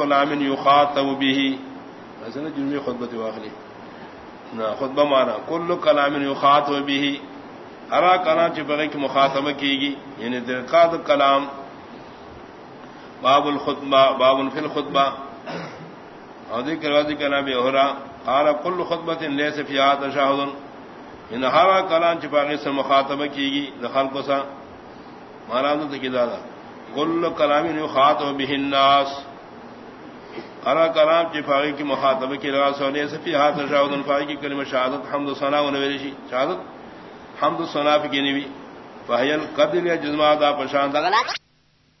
کلام یخاطب به. مثلا جملے خطبہ واخلی نہ خطبہ مانا. کل کلام یخاطب به. ارا کلام چ بغیر کی مخاطبہ کی گی یعنی درقات کلام. باب الخطبہ باب فی الخطبہ. اور ذکر وادی کلام یہرا قال کل خطبہ لیس فیها تشهد ان ہرا کلام چ بغیر سے مخاطبہ کی گی دخل کو سا. مانا تو کی دادا. کل کلام یخاطب به الناس. ارا کرام کی فاغی کی مخاطب کی روا سونے سے فی ہاتھ شاہد فاغی کی کلمہ شہادت حمد و ثنا و نویشی شہادت حمد و ثنا کی نبی فہیل قدر یا جزمہ دا پشان